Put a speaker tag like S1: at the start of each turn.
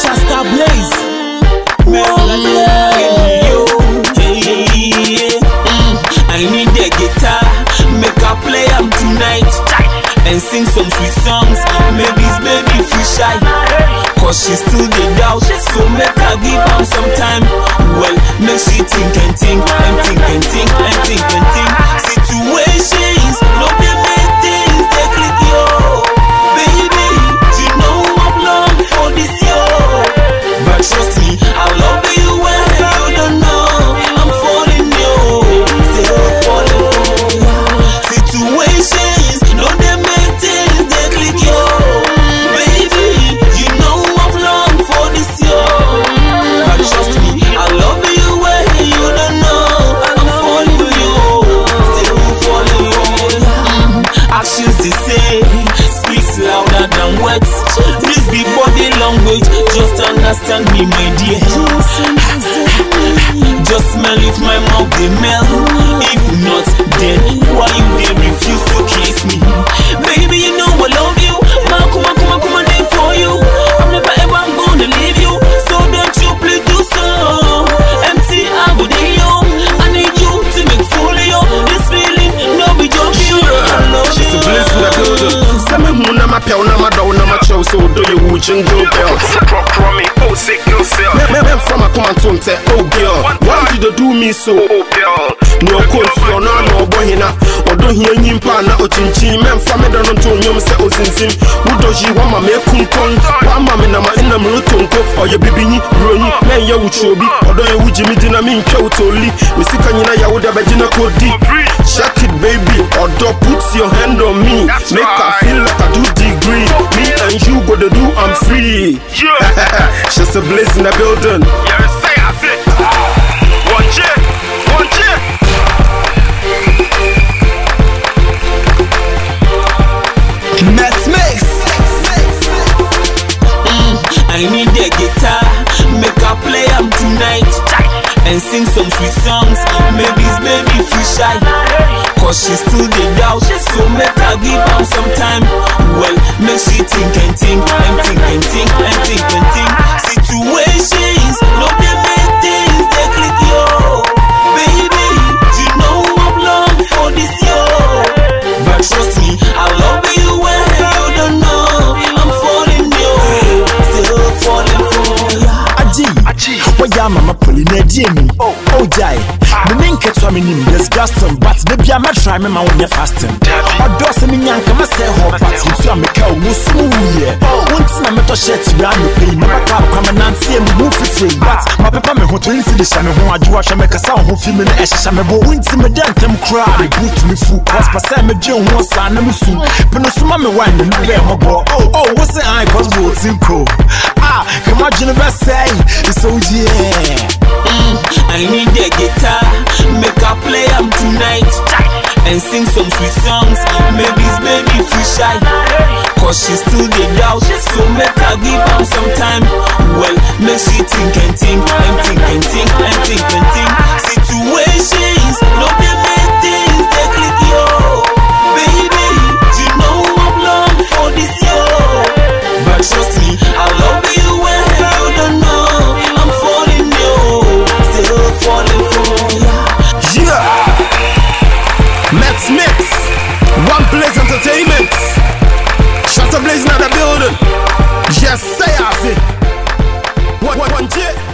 S1: Shasta Blaze.
S2: I need a guitar. Make her play am tonight. And sing some sweet songs. Maybe it's baby fish eye. Cause she still the doubt, so make her give am some time. Well, make she think and think, and think and think, and think and think They say speaks louder than words. This be body language, just understand me, my dear. Just smell if my mouth they melt. If not, then
S3: woo jingle bells.
S4: Pro pro me, oh sick yourself.
S3: Me me from a come and tune say, oh girl, why did you do me so?
S4: Oh girl,
S3: No confio no no boy hina. Odo hia nyimpa na ochinchi me mfa me da no to nyom se ozinzim. Wudo ji wa ma me kunkon. Wa ma me na ma ina me rutonko. Oye bibinyi, ronyi, me ye wuchobi. Odo ye wuji mi dina mi nkwe utoli. Me sika nyina ya wuda be jina kodi. Check it baby, odo put your hand on me. Make her feel like I do degree. Me and you go to do I'm free.
S4: yeah.
S3: She's a blaze in the building.
S4: Yeah, say I say. Watch it, watch it.
S1: Max Mix.
S2: Mm, I need the guitar, make her play am tonight And sing some sweet songs, maybe's baby feel shy Cause she still the doubt, so make her give am some time Well, make she think and think, and think and think, and think and think. Situations, no they make things, they click yo. Baby, you know I'm long for this yo. But trust me, I love you when you don't know I'm falling yo, still falling for ya.
S1: Aji. Waya mama poli na shame me. Oh, oh, die. The name kept swimming him, disgusting. But baby, I'm not trying my own fasting. My door sending young, come and say, Home, but you tell me, cow, no smooth. Once I'm at a shirt, you are the pain. My car come and answer him, move it free. But my papa, me, who to infer the shaman, who I do, I shall make a sound, who feel me, I shall me, but once me, damn, them cry. The to me, fool, cause my son, me, Jim, one son, I'm a soon. Penusuma, me, wine, and you bear my ball. Oh, oh, what's the eye, cause what's in crow? Ah, come on, Jennifer, say, it's so yeah.
S2: I need the guitar, make her play am tonight. And sing some sweet songs, maybe's baby feel shy. Cause she still the doubt, so make her give am some time
S3: Remix. Shut up, blazing at the building. Yes, say I see. One, one, one,